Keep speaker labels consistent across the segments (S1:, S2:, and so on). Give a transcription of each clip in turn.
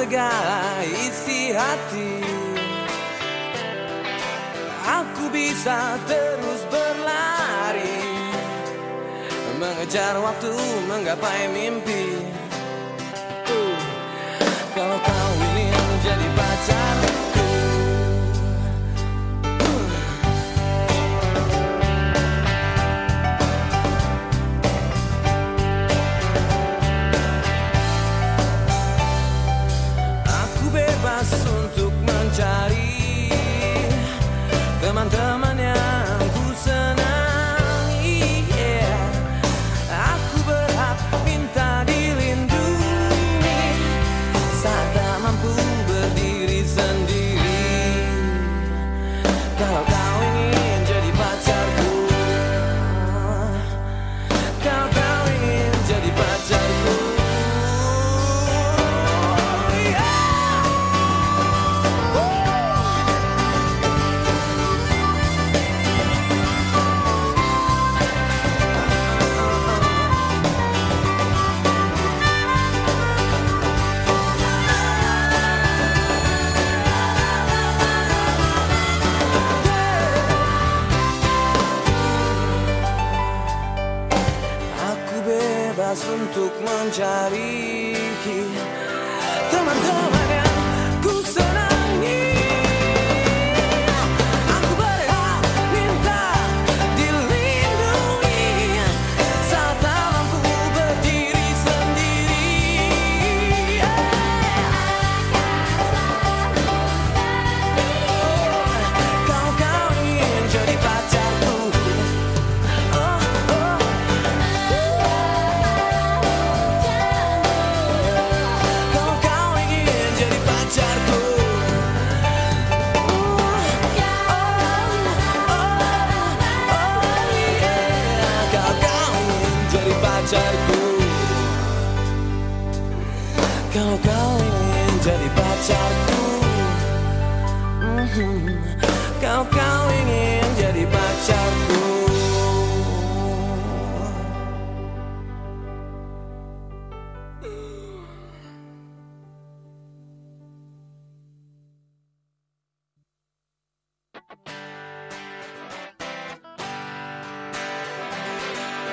S1: segala isi hati. Aku bisa terus berlari Mengejar waktu menggapai mimpi.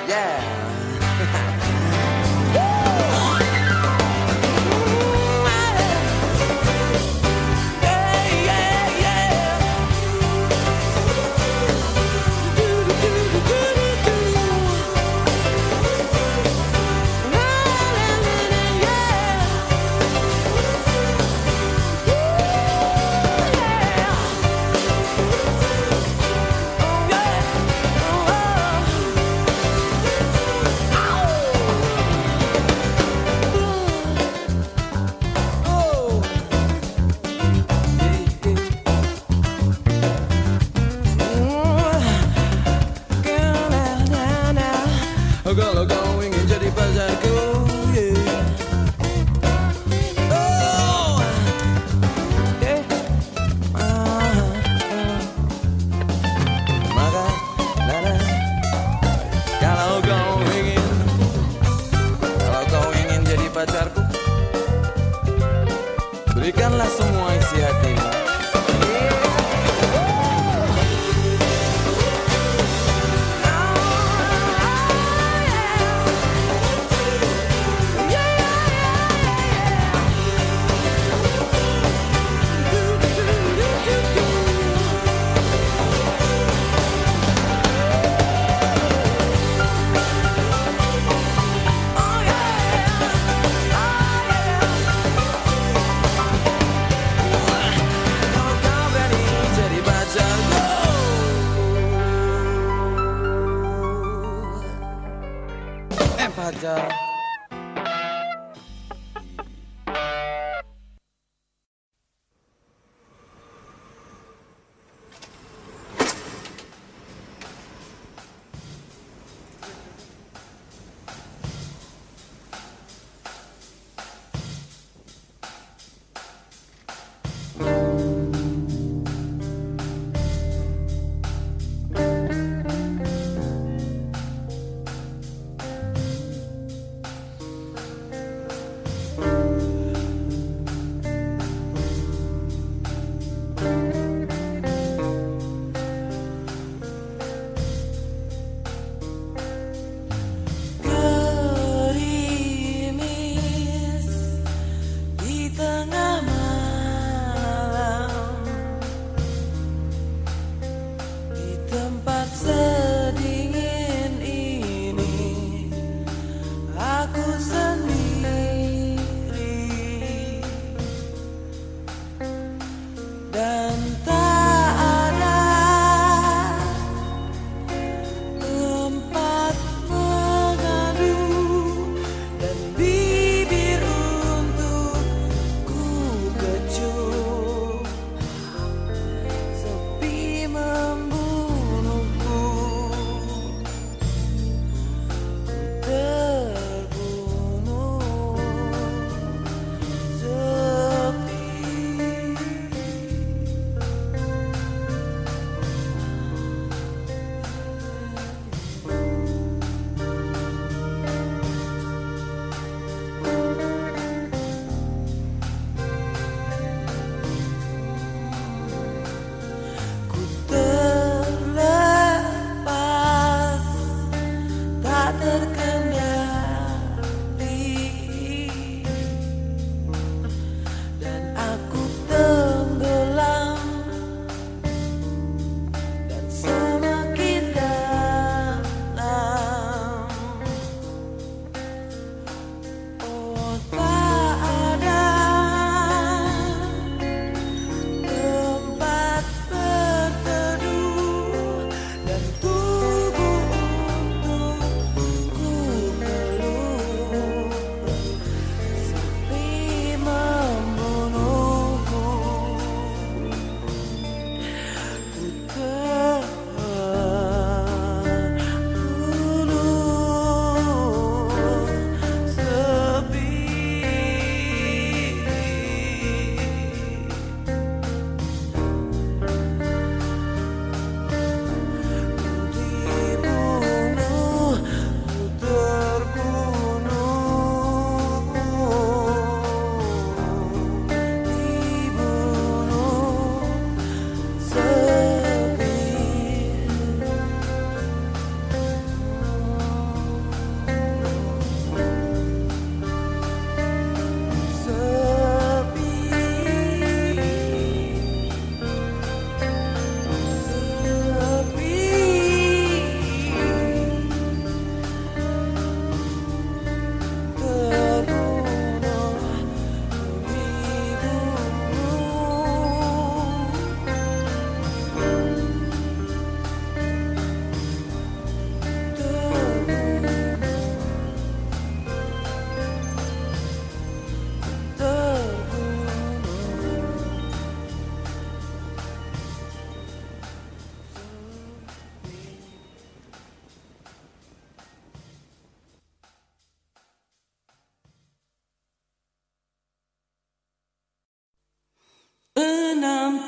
S1: Yeah. ভাজা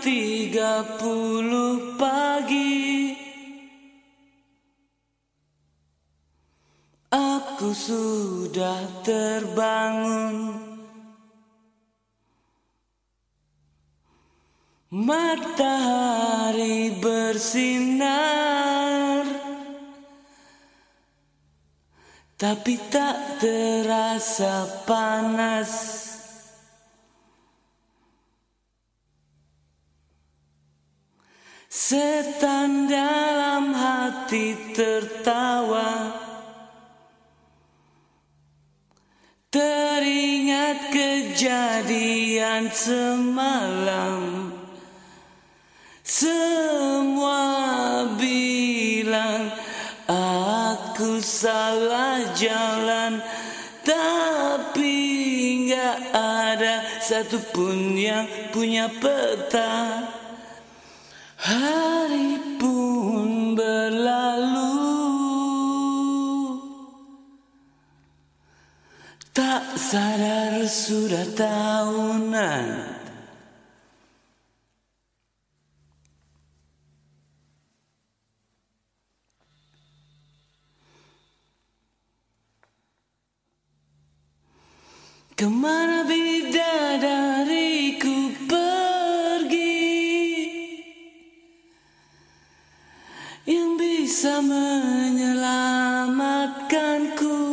S1: tiga puluh pagi. Aku sudah terbangun. Matahari bersinar. Tapi tak terasa panas Setan dalam hati tertawa. Teringat kejadian semalam. Semua bilang aku salah jalan. Tapi nggak ada satupun yang punya peta Hari pun berlalu. Tak sadar sudah tahunan. Ke mana bidadariku pergi bisa menyelamatkanku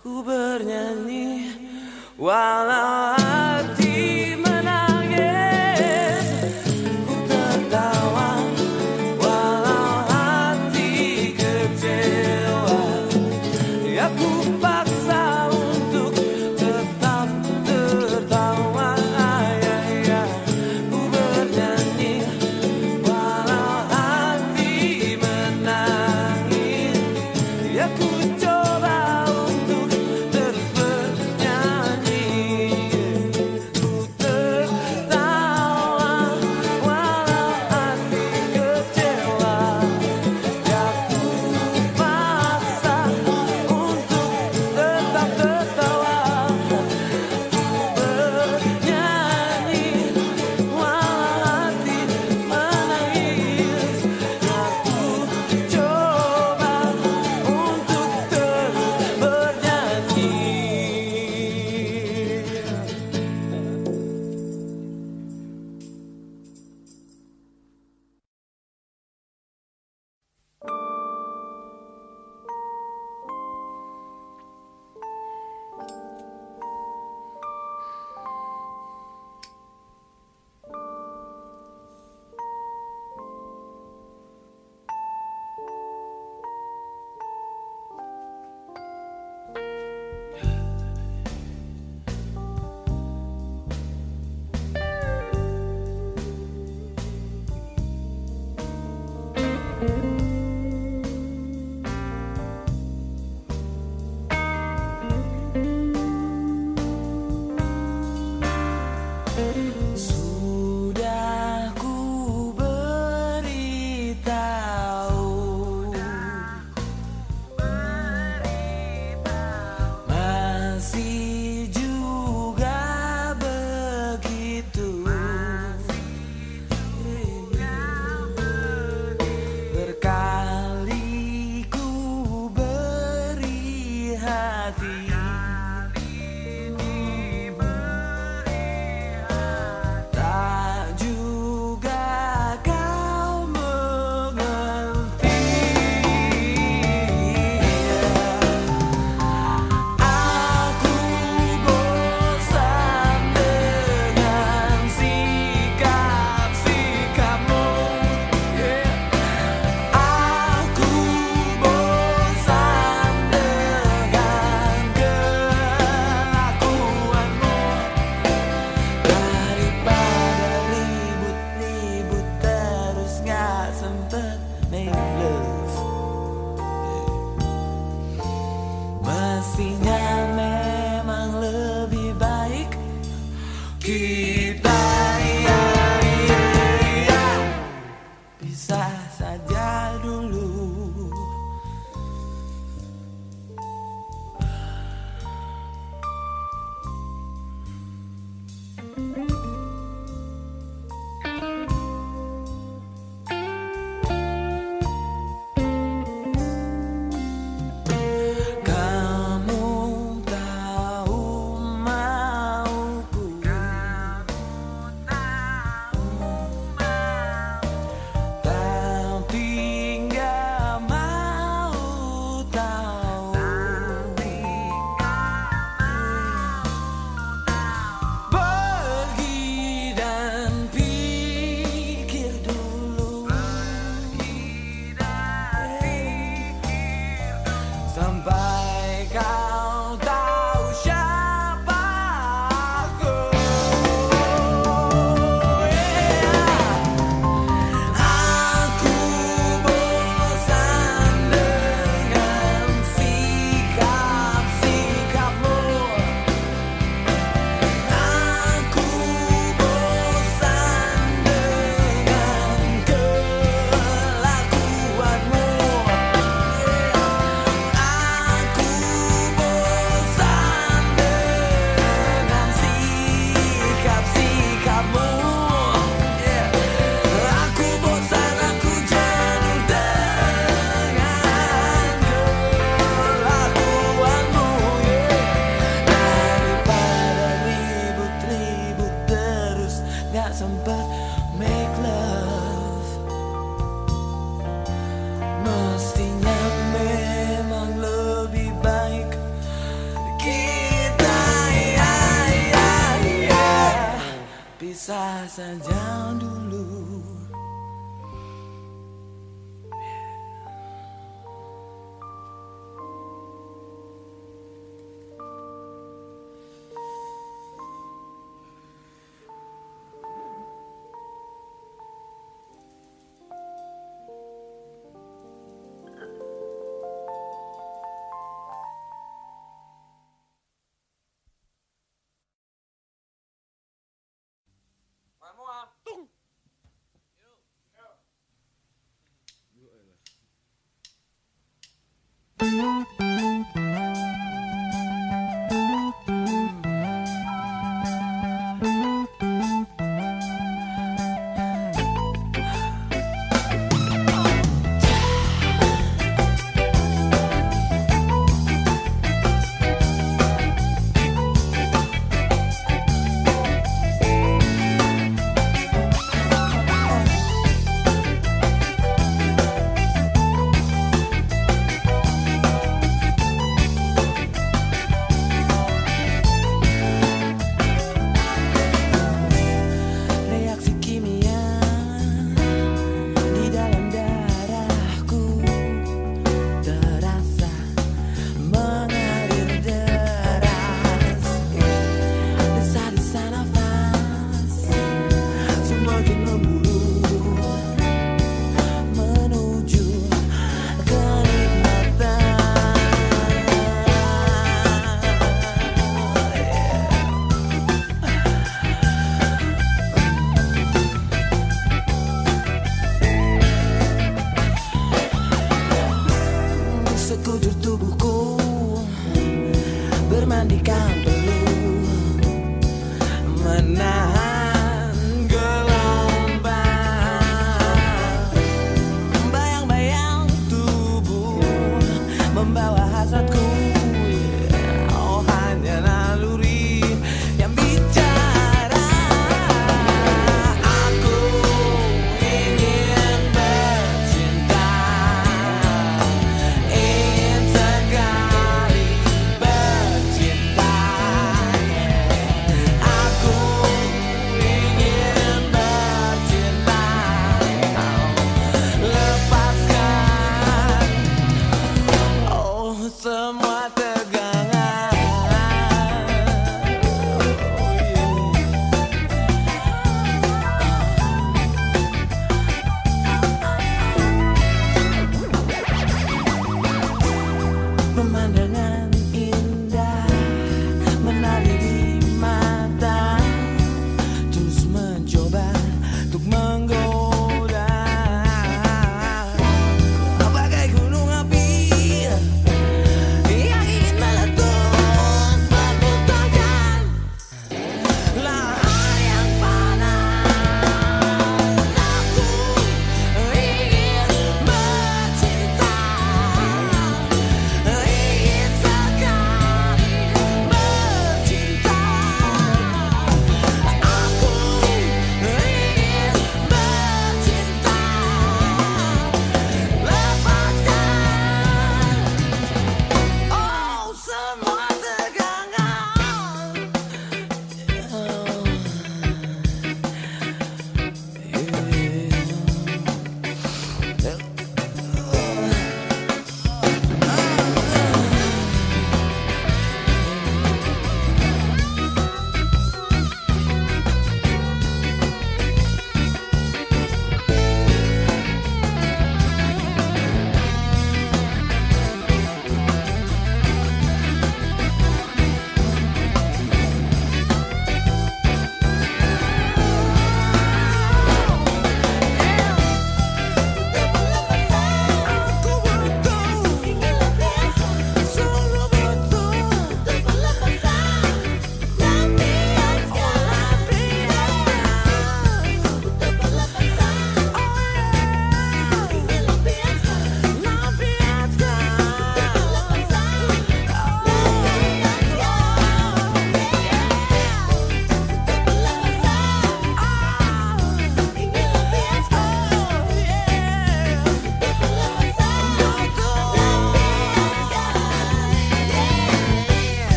S2: Ku bernyanyi walau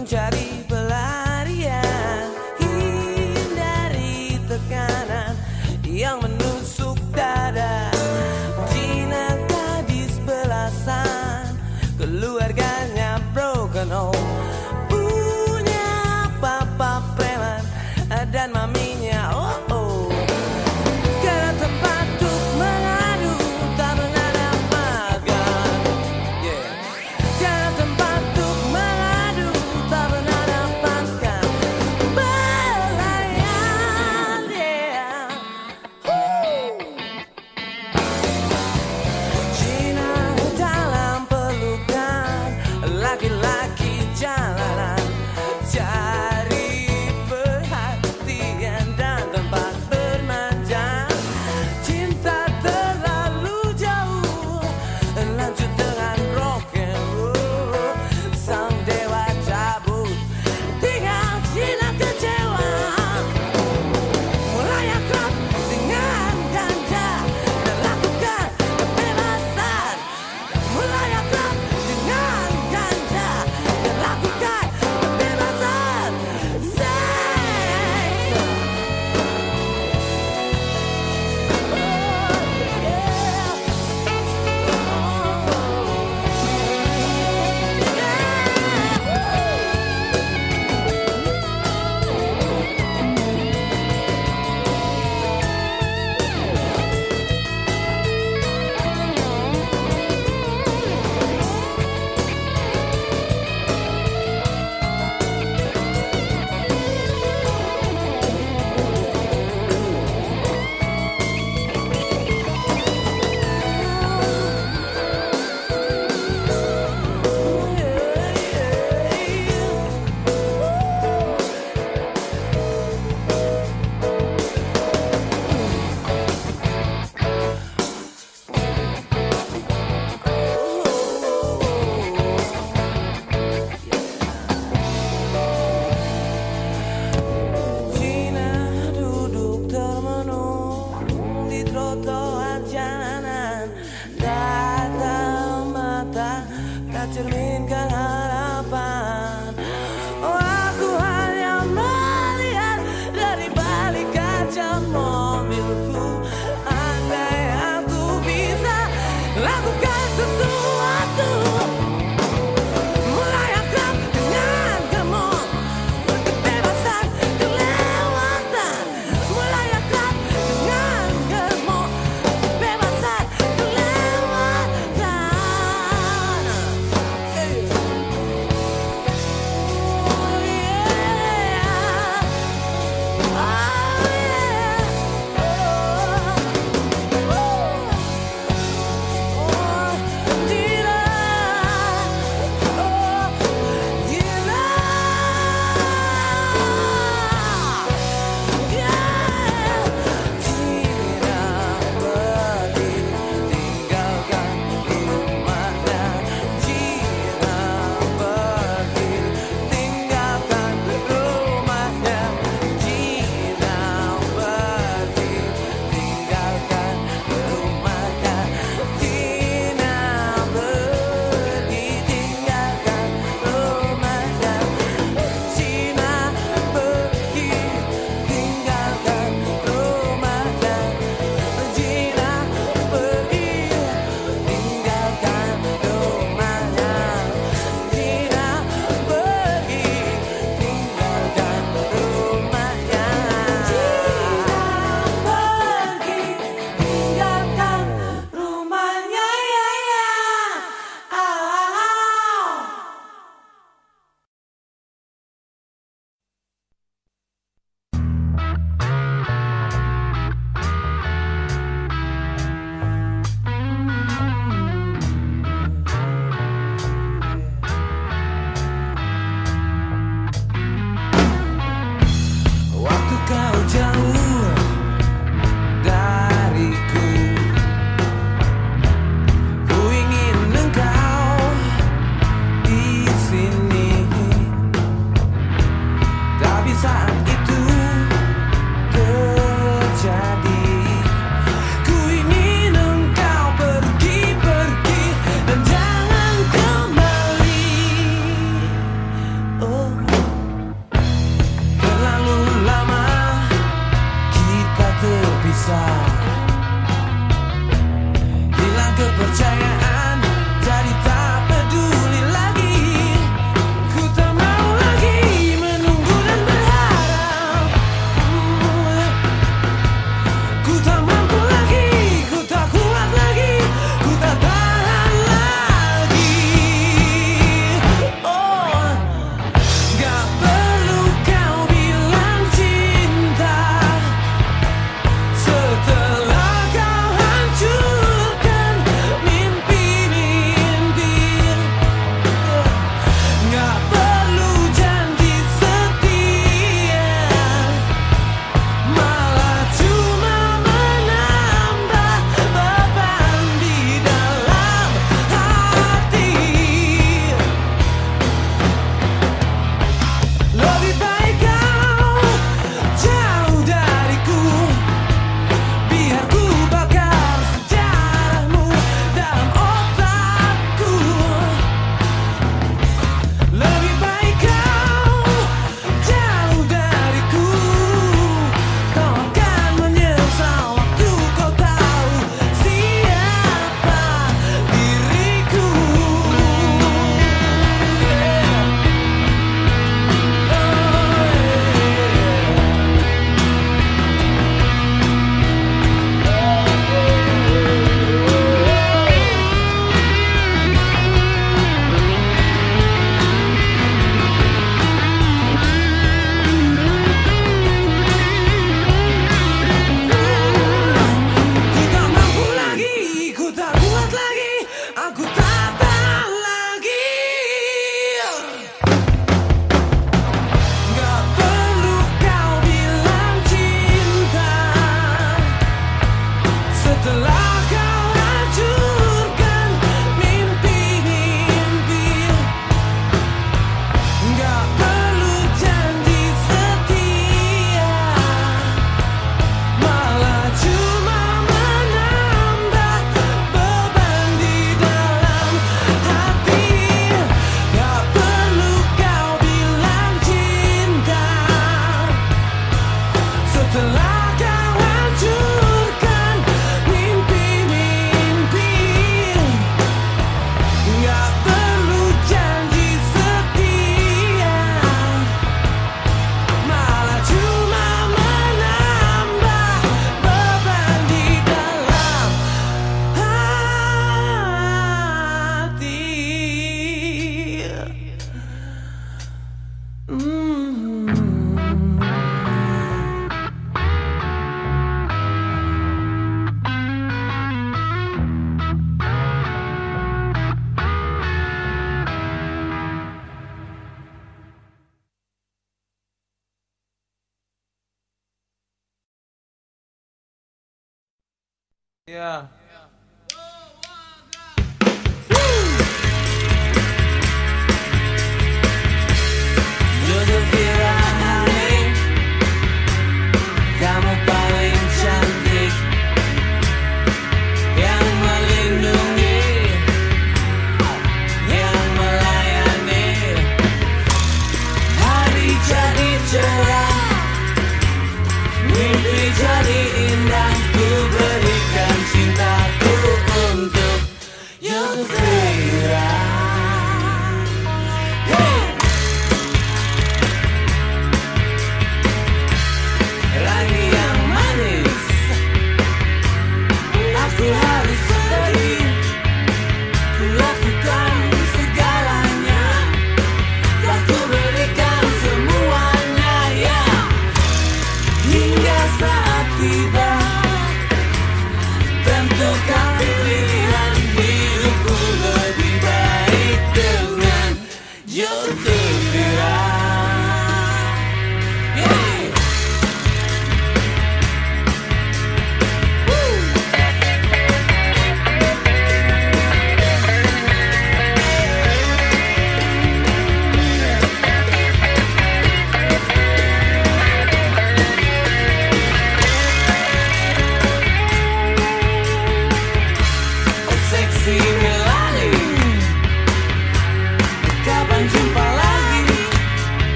S2: mencari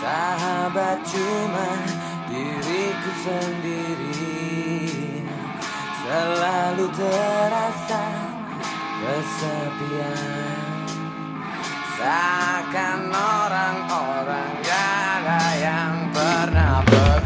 S2: Sahabat cuma diriku sendiri. Selalu terasa kesepian. Seakan orang-orang gak ada yang pernah ber